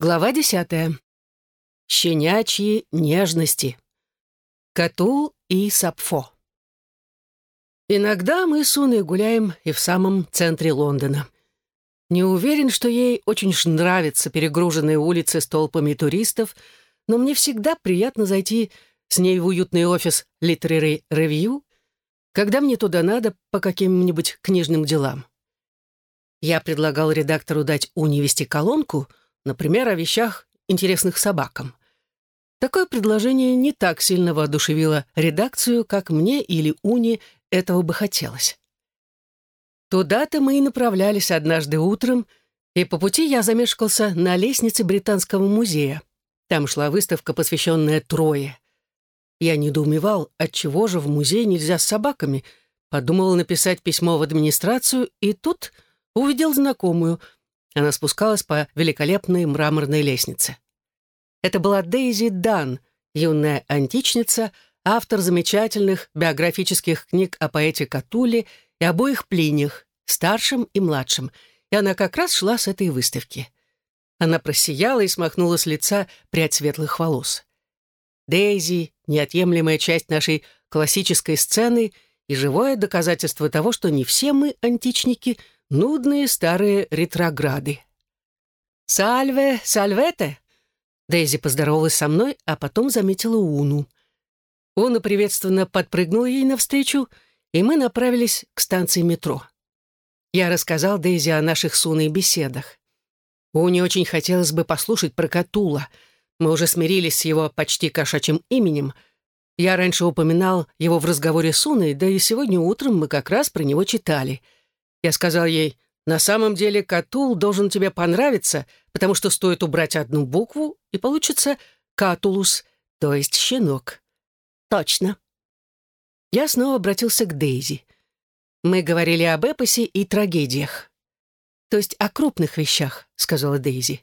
Глава десятая. Щенячьи нежности. Катул и Сапфо. Иногда мы с Уной гуляем и в самом центре Лондона. Не уверен, что ей очень нравятся перегруженные улицы с толпами туристов, но мне всегда приятно зайти с ней в уютный офис Literary Review, когда мне туда надо по каким-нибудь книжным делам. Я предлагал редактору дать Уне вести колонку — Например, о вещах, интересных собакам. Такое предложение не так сильно воодушевило редакцию, как мне или Уни этого бы хотелось. Туда-то мы и направлялись однажды утром, и по пути я замешкался на лестнице Британского музея. Там шла выставка, посвященная Трое. Я недоумевал, отчего же в музей нельзя с собаками, подумал написать письмо в администрацию, и тут увидел знакомую — она спускалась по великолепной мраморной лестнице. Это была Дейзи Дан, юная античница, автор замечательных биографических книг о поэте Катуле и обоих Плиниях, старшем и младшем, и она как раз шла с этой выставки. Она просияла и смахнула с лица прядь светлых волос. Дейзи — неотъемлемая часть нашей классической сцены и живое доказательство того, что не все мы, античники, Нудные старые ретрограды. «Сальве, сальвете!» Дейзи поздоровалась со мной, а потом заметила Уну. Уна приветственно подпрыгнула ей навстречу, и мы направились к станции метро. Я рассказал Дейзи о наших с Уной беседах. Уне очень хотелось бы послушать про Катула. Мы уже смирились с его почти кошачьим именем. Я раньше упоминал его в разговоре с Уной, да и сегодня утром мы как раз про него читали — я сказал ей, на самом деле Катул должен тебе понравиться, потому что стоит убрать одну букву, и получится Катулус, то есть щенок. Точно. Я снова обратился к Дейзи. Мы говорили об эпосе и трагедиях. То есть о крупных вещах, сказала Дейзи.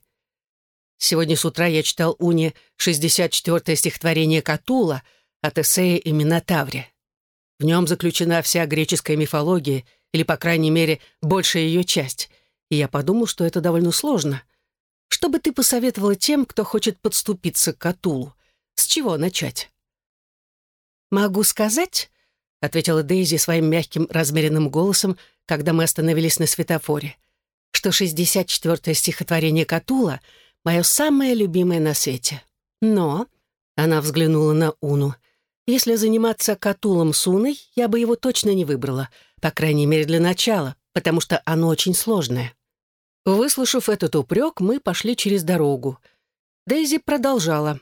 Сегодня с утра я читал Уне 64-е стихотворение Катула от эссея и Минотавре. В нем заключена вся греческая мифология или, по крайней мере, большая ее часть, и я подумал, что это довольно сложно. Что бы ты посоветовала тем, кто хочет подступиться к Катулу? С чего начать? «Могу сказать», — ответила Дейзи своим мягким, размеренным голосом, когда мы остановились на светофоре, что 64-е стихотворение Катула — мое самое любимое на свете. Но, — она взглянула на Уну, — если заниматься Катулом с Уной, я бы его точно не выбрала — по крайней мере, для начала, потому что оно очень сложное. Выслушав этот упрек, мы пошли через дорогу. Дейзи продолжала.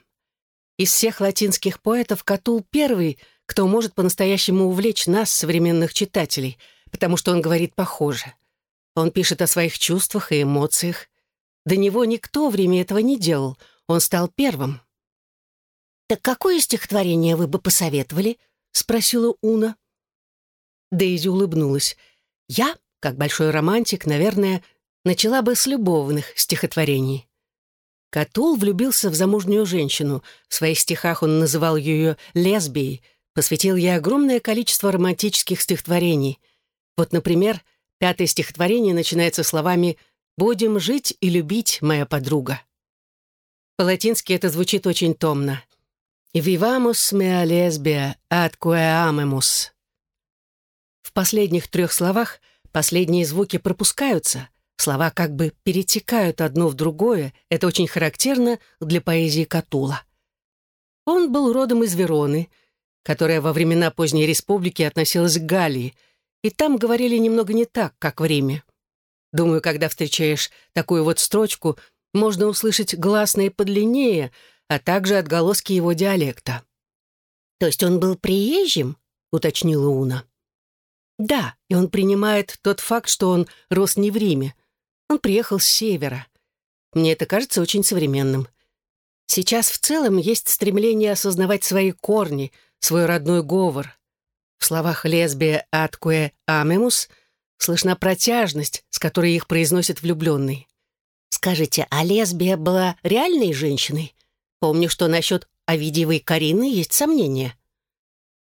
Из всех латинских поэтов Катул первый, кто может по-настоящему увлечь нас, современных читателей, потому что он говорит похоже. Он пишет о своих чувствах и эмоциях. До него никто время этого не делал. Он стал первым. «Так какое стихотворение вы бы посоветовали?» — спросила Уна. Дейзи улыбнулась. «Я, как большой романтик, наверное, начала бы с любовных стихотворений». Катул влюбился в замужнюю женщину. В своих стихах он называл ее лесбией, посвятил ей огромное количество романтических стихотворений. Вот, например, пятое стихотворение начинается словами «Будем жить и любить, моя подруга». По-латински это звучит очень томно. «Vivamos mea lesbia, atque amemus». В последних трех словах последние звуки пропускаются, слова как бы перетекают одно в другое, это очень характерно для поэзии Катула. Он был родом из Вероны, которая во времена поздней республики относилась к Галлии, и там говорили немного не так, как в Риме. Думаю, когда встречаешь такую вот строчку, можно услышать гласные подлиннее, а также отголоски его диалекта. «То есть он был приезжим?» — уточнила Уна. Да, и он принимает тот факт, что он рос не в Риме. Он приехал с севера. Мне это кажется очень современным. Сейчас в целом есть стремление осознавать свои корни, свой родной говор. В словах лесбия «аткуэ амемус» слышна протяжность, с которой их произносит влюбленный. Скажите, а лесбия была реальной женщиной? Помню, что насчет Овидиевой Карины есть сомнения.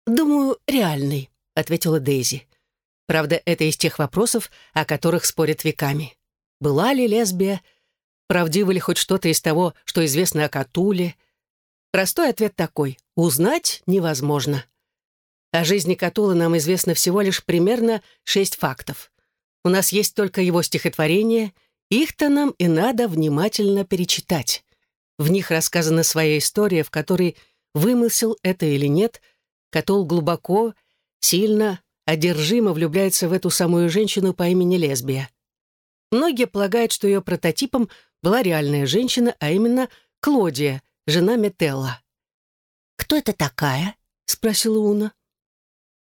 «Думаю, реальной», — ответила Дейзи. Правда, это из тех вопросов, о которых спорят веками. Была ли лесбия? правдиво ли хоть что-то из того, что известно о Катуле. Простой ответ такой — узнать невозможно. О жизни Катулы нам известно всего лишь примерно шесть фактов. У нас есть только его стихотворения, их-то нам и надо внимательно перечитать. В них рассказана своя история, в которой, вымысел это или нет, Катул глубоко, сильно, одержимо влюбляется в эту самую женщину по имени Лесбия. Многие полагают, что ее прототипом была реальная женщина, а именно Клодия, жена Метелла. «Кто это такая?» — спросила Уна.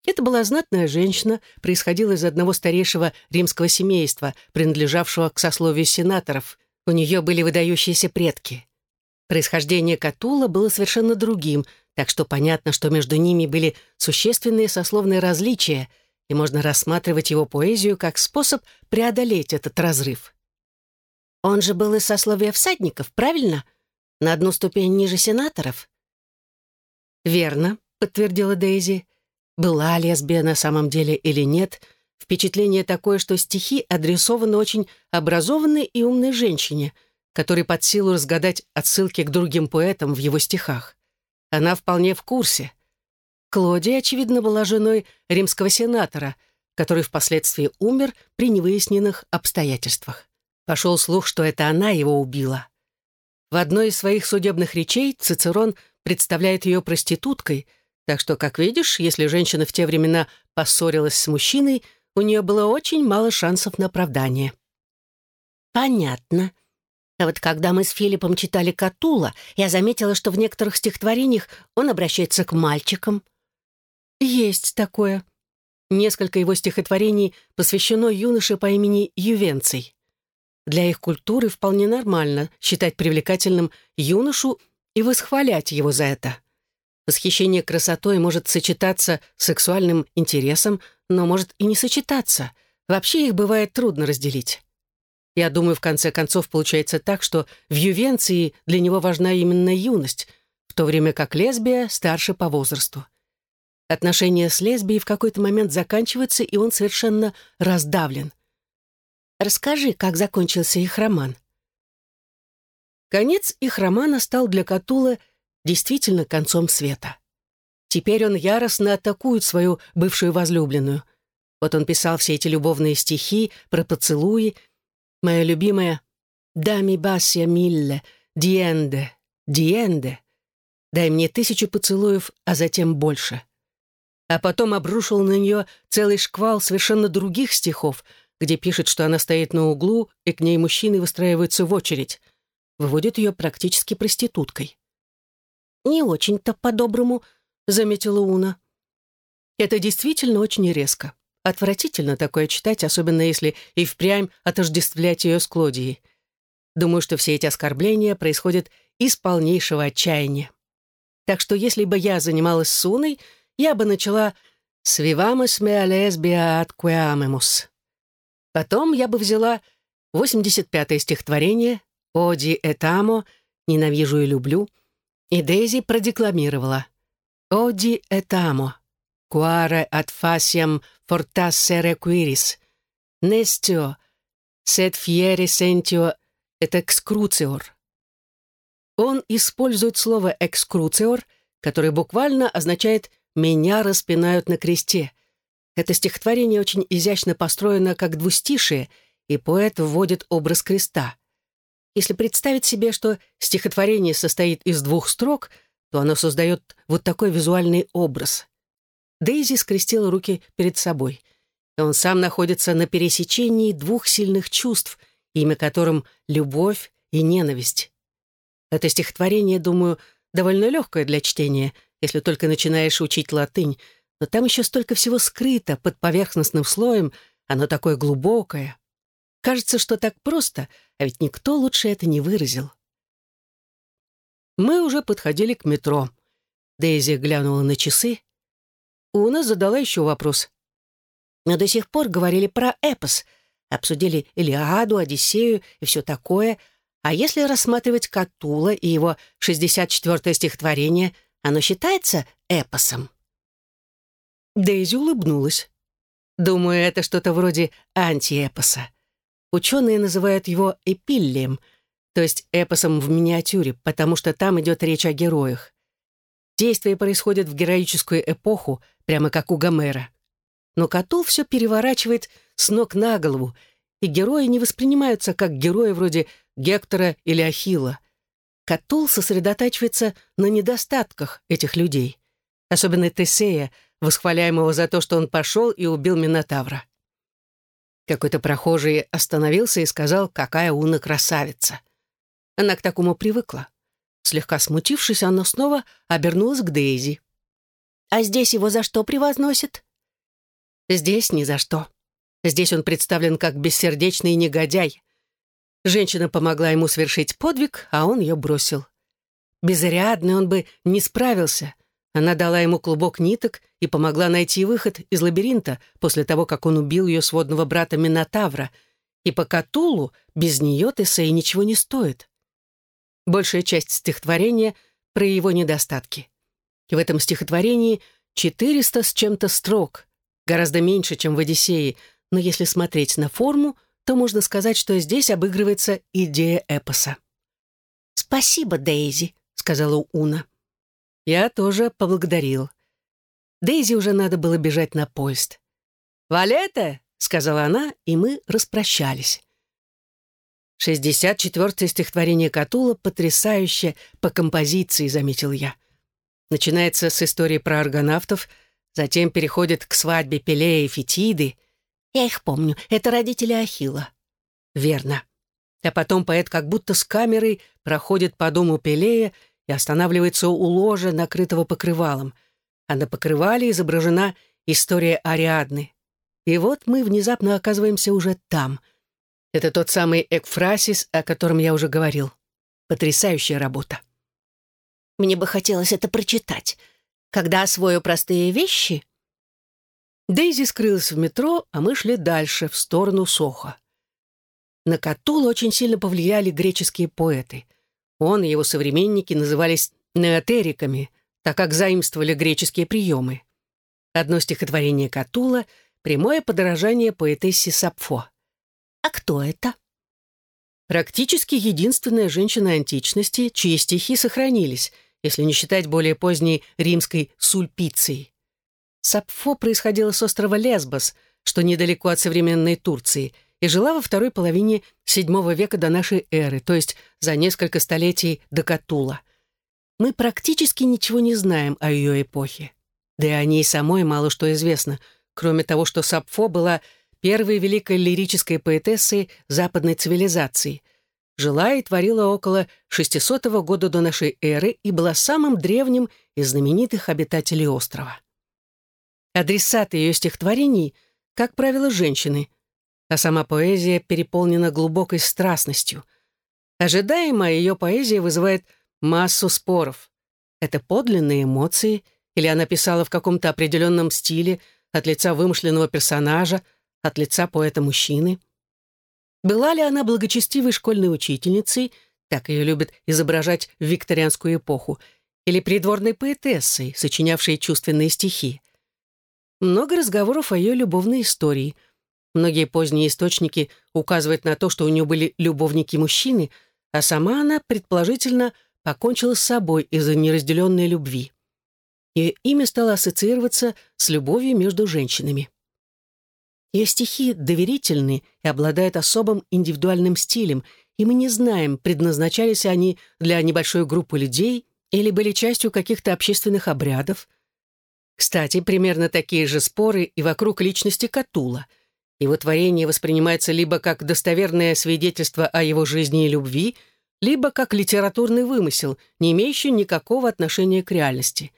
Это была знатная женщина, происходила из одного старейшего римского семейства, принадлежавшего к сословию сенаторов. У нее были выдающиеся предки. Происхождение Катула было совершенно другим, так что понятно, что между ними были существенные сословные различия, и можно рассматривать его поэзию как способ преодолеть этот разрыв. Он же был из сословия всадников, правильно? На одну ступень ниже сенаторов? «Верно», — подтвердила Дейзи. Была лесбия на самом деле или нет, впечатление такое, что стихи адресованы очень образованной и умной женщине, которой под силу разгадать отсылки к другим поэтам в его стихах. Она вполне в курсе. Клодия, очевидно, была женой римского сенатора, который впоследствии умер при невыясненных обстоятельствах. Пошел слух, что это она его убила. В одной из своих судебных речей Цицерон представляет ее проституткой — так что, как видишь, если женщина в те времена поссорилась с мужчиной, у нее было очень мало шансов на оправдание. «Понятно. А вот когда мы с Филиппом читали Катула, я заметила, что в некоторых стихотворениях он обращается к мальчикам». «Есть такое. Несколько его стихотворений посвящено юноше по имени Ювенций. Для их культуры вполне нормально считать привлекательным юношу и восхвалять его за это. Восхищение красотой может сочетаться с сексуальным интересом, но может и не сочетаться. Вообще их бывает трудно разделить. Я думаю, в конце концов получается так, что в Ювенции для него важна именно юность, в то время как лесбия старше по возрасту. Отношения с лесбией в какой-то момент заканчиваются, и он совершенно раздавлен. Расскажи, как закончился их роман. Конец их романа стал для Катула действительно концом света. Теперь он яростно атакует свою бывшую возлюбленную. Вот он писал все эти любовные стихи про поцелуи. Моя любимая «Дами басия милле, диенде, диенде». «Дай мне тысячу поцелуев, а затем больше». А потом обрушил на нее целый шквал совершенно других стихов, где пишет, что она стоит на углу, и к ней мужчины выстраиваются в очередь. Выводит ее практически проституткой. «Не очень-то по-доброму», — заметила Уна. «Это действительно очень резко. Отвратительно такое читать, особенно если и впрямь отождествлять ее с Клодией. Думаю, что все эти оскорбления происходят из полнейшего отчаяния. Так что если бы я занималась с Уной, я бы начала «Свивамус me lesbia atqueamemus». Потом я бы взяла 85-е стихотворение «Оди этамо», «Ненавижу и люблю», и Дейзи продекламировала «Оди этамо, quare ad faciam fortassere quiris, nestio, sed fieri sentio et excrucior». Он использует слово «экскруциор», которое буквально означает «меня распинают на кресте». Это стихотворение очень изящно построено как двустишие, и поэт вводит образ креста. Если представить себе, что стихотворение состоит из двух строк, то оно создает вот такой визуальный образ. Дейзи скрестила руки перед собой. И он сам находится на пересечении двух сильных чувств, имя которым — любовь и ненависть. Это стихотворение, думаю, довольно легкое для чтения, если только начинаешь учить латынь, но там еще столько всего скрыто под поверхностным слоем, оно такое глубокое. Кажется, что так просто, а ведь никто лучше это не выразил. Мы уже подходили к метро. Дейзи глянула на часы. Уна задала еще вопрос. Мы до сих пор говорили про эпос, обсудили Илиаду, Одиссею и все такое, а если рассматривать Катула и его 64-е стихотворение, оно считается эпосом? Дейзи улыбнулась. Думаю, это что-то вроде антиэпоса. Ученые называют его эпиллием. то есть эпосом в миниатюре, потому что там идет речь о героях. Действие происходит в героическую эпоху, прямо как у Гомера. Но Катул все переворачивает с ног на голову, и герои не воспринимаются как герои вроде Гектора или Ахилла. Катул сосредотачивается на недостатках этих людей, особенно Тесея, восхваляемого за то, что он пошел и убил Минотавра. Какой-то прохожий остановился и сказал, какая Уна красавица. Она к такому привыкла. Слегка смутившись, она снова обернулась к Дейзи. «А здесь его за что превозносят?» «Здесь ни за что. Здесь он представлен как бессердечный негодяй. Женщина помогла ему совершить подвиг, а он ее бросил. Безрядный он бы не справился. Она дала ему клубок ниток и помогла найти выход из лабиринта после того, как он убил ее сводного брата Минотавра. И по Катулу без нее Тесей ничего не стоит. Большая часть стихотворения про его недостатки. И в этом стихотворении 400 с чем-то строк, гораздо меньше, чем в «Одиссее», но если смотреть на форму, то можно сказать, что здесь обыгрывается идея эпоса. «Спасибо, Дейзи», — сказала Уна. Я тоже поблагодарил. Дейзи уже надо было бежать на поезд. «Валета!» — сказала она, и мы распрощались. 64-е стихотворение Катула потрясающе по композиции, заметил я. Начинается с истории про аргонавтов, затем переходит к свадьбе Пелея и Фетиды — я их помню. Это родители Ахила. Верно. А потом поэт как будто с камерой проходит по дому Пелея и останавливается у ложа, накрытого покрывалом. А на покрывале изображена история Ариадны. И вот мы внезапно оказываемся уже там. Это тот самый экфрасис, о котором я уже говорил. Потрясающая работа. Мне бы хотелось это прочитать. Когда освою простые вещи, Дейзи скрылась в метро, а мы шли дальше, в сторону Соха. На Катула очень сильно повлияли греческие поэты. Он и его современники назывались неотериками, так как заимствовали греческие приемы. Одно стихотворение Катула — прямое подражание поэтессе Сапфо. А кто это? Практически единственная женщина античности, чьи стихи сохранились, если не считать более поздней римской Сульпиции. Сапфо происходила с острова Лесбос, что недалеко от современной Турции, и жила во второй половине VII века до нашей эры, то есть за несколько столетий до Катула. Мы практически ничего не знаем о ее эпохе. Да и о ней самой мало что известно, кроме того, что Сапфо была первой великой лирической поэтессой западной цивилизации. Жила и творила около 600 года до нашей эры и была самым древним из знаменитых обитателей острова. Адресаты ее стихотворений, как правило, женщины, а сама поэзия переполнена глубокой страстностью. Ожидаемо ее поэзия вызывает массу споров. Это подлинные эмоции, или она писала в каком-то определенном стиле от лица вымышленного персонажа, от лица поэта-мужчины. Была ли она благочестивой школьной учительницей, так ее любят изображать в викторианскую эпоху, или придворной поэтессой, сочинявшей чувственные стихи? Много разговоров о ее любовной истории. Многие поздние источники указывают на то, что у нее были любовники-мужчины, а сама она, предположительно, покончила с собой из-за неразделенной любви. Ее имя стало ассоциироваться с любовью между женщинами. Ее стихи доверительны и обладают особым индивидуальным стилем, и мы не знаем, предназначались они для небольшой группы людей или были частью каких-то общественных обрядов – кстати, примерно такие же споры и вокруг личности Катула. Его творение воспринимается либо как достоверное свидетельство о его жизни и любви, либо как литературный вымысел, не имеющий никакого отношения к реальности.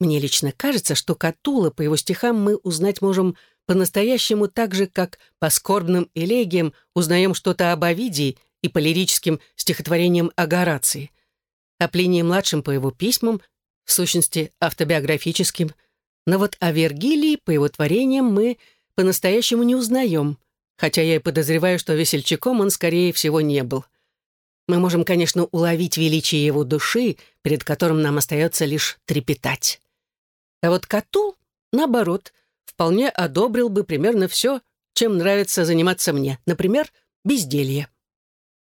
Мне лично кажется, что Катула по его стихам мы узнать можем по-настоящему так же, как по скорбным элегиям узнаем что-то об Овидии и по лирическим стихотворениям о Горации. О Плинии-младшем по его письмам в сущности, автобиографическим, но вот о Вергилии, по его творениям, мы по-настоящему не узнаем, хотя я и подозреваю, что весельчаком он, скорее всего, не был. Мы можем, конечно, уловить величие его души, перед которым нам остается лишь трепетать. А вот Катул, наоборот, вполне одобрил бы примерно все, чем нравится заниматься мне, например, безделье.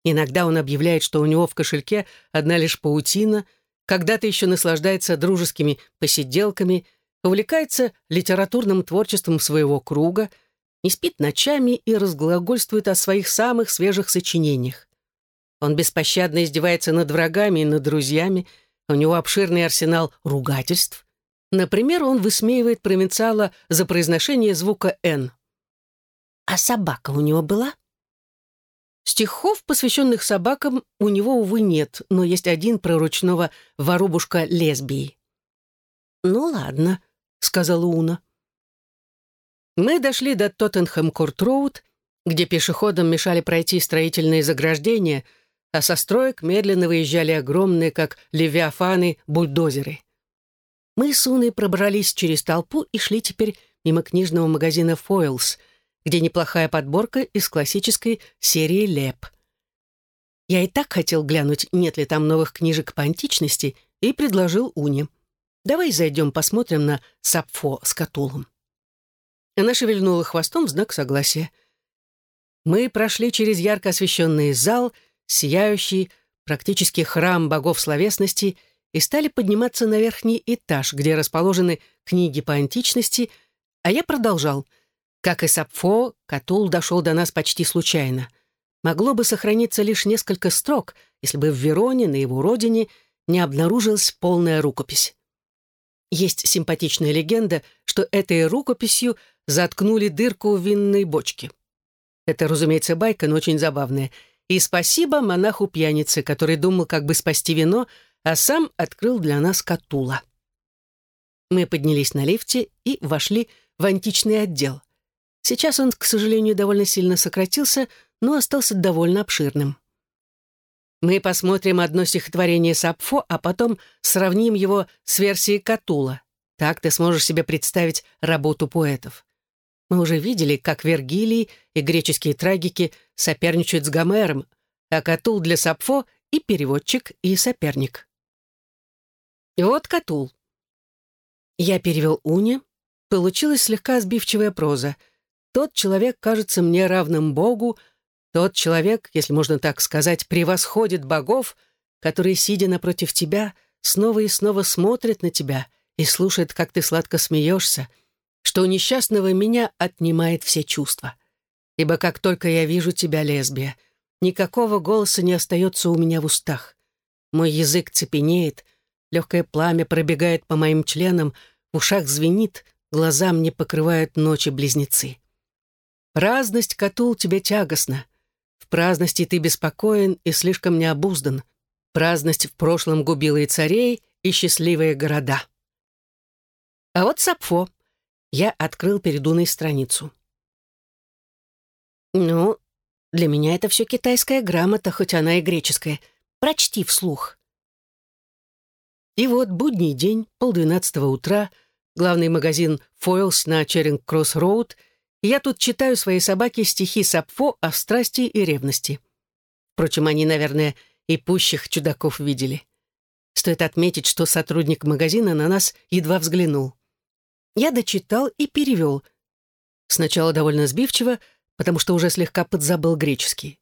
Иногда он объявляет, что у него в кошельке одна лишь паутина, когда-то еще наслаждается дружескими посиделками, увлекается литературным творчеством своего круга, не спит ночами и разглагольствует о своих самых свежих сочинениях. Он беспощадно издевается над врагами и над друзьями, у него обширный арсенал ругательств. Например, он высмеивает провинциала за произношение звука «н». А собака у него была? Стихов, посвященных собакам, у него, увы, нет, но есть один про ручного воробушка лесбии. «Ну ладно», — сказала Уна. Мы дошли до Тоттенхэм-Корт-Роуд, где пешеходам мешали пройти строительные заграждения, а со строек медленно выезжали огромные, как левиафаны, бульдозеры. Мы с Уной пробрались через толпу и шли теперь мимо книжного магазина «Фойлс», где неплохая подборка из классической серии «Леп». Я и так хотел глянуть, нет ли там новых книжек по античности, и предложил Уне. «Давай зайдем посмотрим на Сапфо с Катулом». Она шевельнула хвостом в знак согласия. Мы прошли через ярко освещенный зал, сияющий, практически храм богов словесности, и стали подниматься на верхний этаж, где расположены книги по античности, а я продолжал — как и Сапфо, Катул дошел до нас почти случайно. Могло бы сохраниться лишь несколько строк, если бы в Вероне, на его родине, не обнаружилась полная рукопись. Есть симпатичная легенда, что этой рукописью заткнули дырку в винной бочке. Это, разумеется, байка, но очень забавная. И спасибо монаху-пьянице, который думал, как бы спасти вино, а сам открыл для нас Катула. Мы поднялись на лифте и вошли в античный отдел. Сейчас он, к сожалению, довольно сильно сократился, но остался довольно обширным. Мы посмотрим одно стихотворение Сапфо, а потом сравним его с версией Катула. Так ты сможешь себе представить работу поэтов. Мы уже видели, как Вергилий и греческие трагики соперничают с Гомером, а Катул для Сапфо и переводчик, и соперник. Вот Катул. Я перевел Уне. Получилась слегка сбивчивая проза — тот человек кажется мне равным Богу, тот человек, если можно так сказать, превосходит богов, который, сидя напротив тебя, снова и снова смотрит на тебя и слушает, как ты сладко смеешься, что у несчастного меня отнимает все чувства. Ибо как только я вижу тебя, лесбия, никакого голоса не остается у меня в устах. Мой язык цепенеет, легкое пламя пробегает по моим членам, в ушах звенит, глаза мне покрывают ночи-близнецы. Праздность, Катул, тебе тягостна. В праздности ты беспокоен и слишком необуздан. Праздность в прошлом губила и царей, и счастливые города. А вот Сапфо. Я открыл перед Уной страницу. Ну, для меня это все китайская грамота, хоть она и греческая. Прочти вслух. И вот будний день, полдвенадцатого утра, главный магазин «Фойлс» на Черинг-Кросс-Роуд — я тут читаю своей собаке стихи Сапфо о страсти и ревности. Впрочем, они, наверное, и пущих чудаков видели. Стоит отметить, что сотрудник магазина на нас едва взглянул. Я дочитал и перевел. Сначала довольно сбивчиво, потому что уже слегка подзабыл греческий.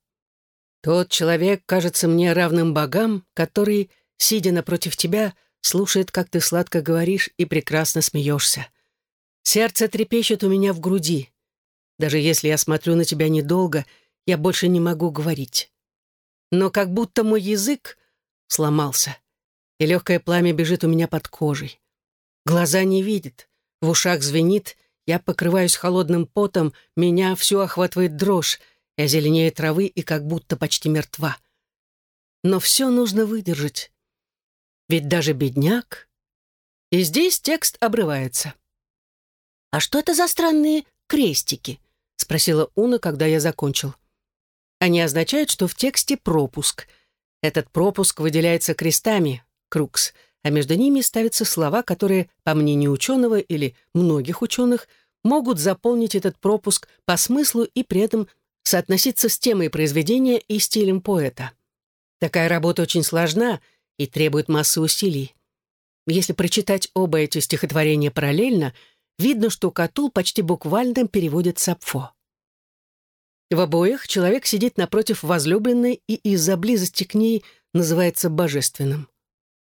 «Тот человек кажется мне равным богам, который, сидя напротив тебя, слушает, как ты сладко говоришь и прекрасно смеешься. Сердце трепещет у меня в груди. Даже если я смотрю на тебя недолго, я больше не могу говорить. Но как будто мой язык сломался, и легкое пламя бежит у меня под кожей. Глаза не видят, в ушах звенит, я покрываюсь холодным потом, меня всю охватывает дрожь, я зеленее травы и как будто почти мертва. Но все нужно выдержать. Ведь даже бедняк... И здесь текст обрывается. «А что это за странные крестики?» — спросила Уна, когда я закончил. Они означают, что в тексте пропуск. Этот пропуск выделяется крестами, крукс, а между ними ставятся слова, которые, по мнению ученого или многих ученых, могут заполнить этот пропуск по смыслу и при этом соотноситься с темой произведения и стилем поэта. Такая работа очень сложна и требует массы усилий. Если прочитать оба эти стихотворения параллельно — видно, что Катул почти буквально переводит Сапфо. В обоих человек сидит напротив возлюбленной и из-за близости к ней называется божественным.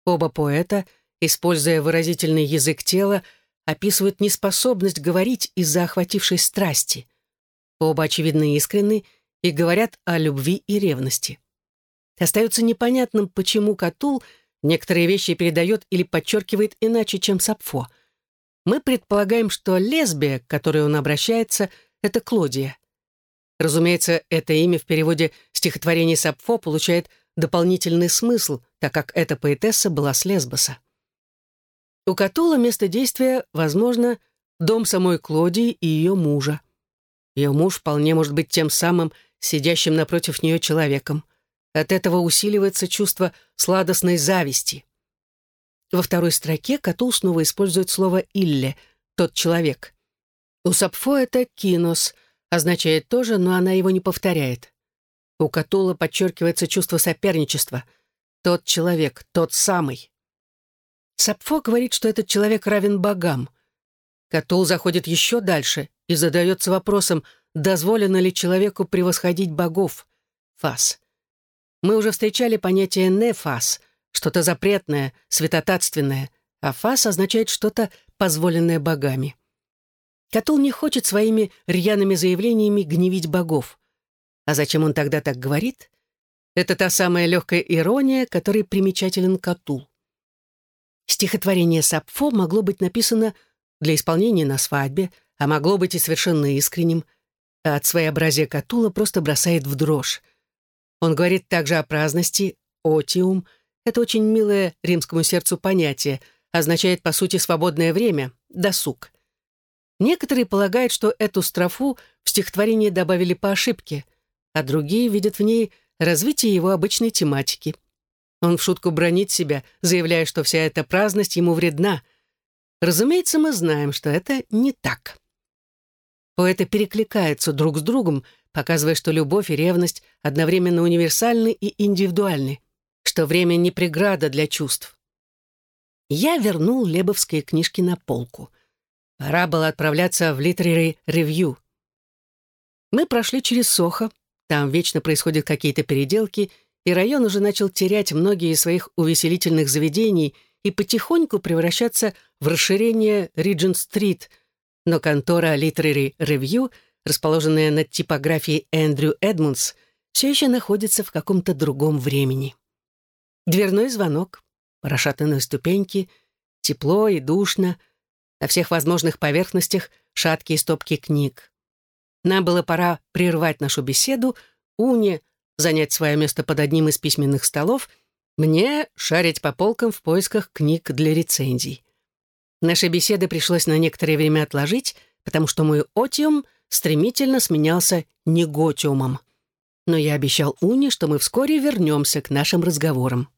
Оба поэта, используя выразительный язык тела, описывают неспособность говорить из-за охватившей страсти. Оба, очевидно, искренны и говорят о любви и ревности. Остается непонятным, почему Катул некоторые вещи передает или подчеркивает иначе, чем Сапфо. Мы предполагаем, что лесбия, к которой он обращается, это Клодия. Разумеется, это имя в переводе стихотворения Сапфо получает дополнительный смысл, так как эта поэтесса была с Лесбоса. У Катула место действия, возможно, дом самой Клодии и ее мужа. Ее муж вполне может быть тем самым сидящим напротив нее человеком. От этого усиливается чувство сладостной зависти. Во второй строке Катул снова использует слово «илле» — «тот человек». У Сапфо это «кинос», означает тоже, но она его не повторяет. У Катула подчеркивается чувство соперничества. Тот человек, тот самый. Сапфо говорит, что этот человек равен богам. Катул заходит еще дальше и задается вопросом, дозволено ли человеку превосходить богов. Фас. Мы уже встречали понятие «нефас», что-то запретное, святотатственное, а «фас» означает что-то, позволенное богами. Катул не хочет своими рьяными заявлениями гневить богов. А зачем он тогда так говорит? Это та самая легкая ирония, которой примечателен Катул. Стихотворение Сапфо могло быть написано для исполнения на свадьбе, а могло быть и совершенно искренним, а от своеобразия Катула просто бросает в дрожь. Он говорит также о праздности, отиум. Это очень милое римскому сердцу понятие, означает, по сути, свободное время, досуг. Некоторые полагают, что эту строфу в стихотворение добавили по ошибке, а другие видят в ней развитие его обычной тематики. Он в шутку бронит себя, заявляя, что вся эта праздность ему вредна. Разумеется, мы знаем, что это не так. Поэты перекликаются друг с другом, показывая, что любовь и ревность одновременно универсальны и индивидуальны, что время не преграда для чувств. Я вернул лебовские книжки на полку. Пора было отправляться в Literary Review. Мы прошли через Сохо, там вечно происходят какие-то переделки, и район уже начал терять многие из своих увеселительных заведений и потихоньку превращаться в расширение Риджент-стрит, но контора Literary Review, расположенная над типографией Эндрю Эдмундс, все еще находится в каком-то другом времени. Дверной звонок, расшатанные ступеньки, тепло и душно, на всех возможных поверхностях шаткие стопки книг. Нам было пора прервать нашу беседу, Уне занять свое место под одним из письменных столов, мне шарить по полкам в поисках книг для рецензий. Наши беседы пришлось на некоторое время отложить, потому что мой отиум стремительно сменялся неготиумом. Но я обещал Уне, что мы вскоре вернемся к нашим разговорам.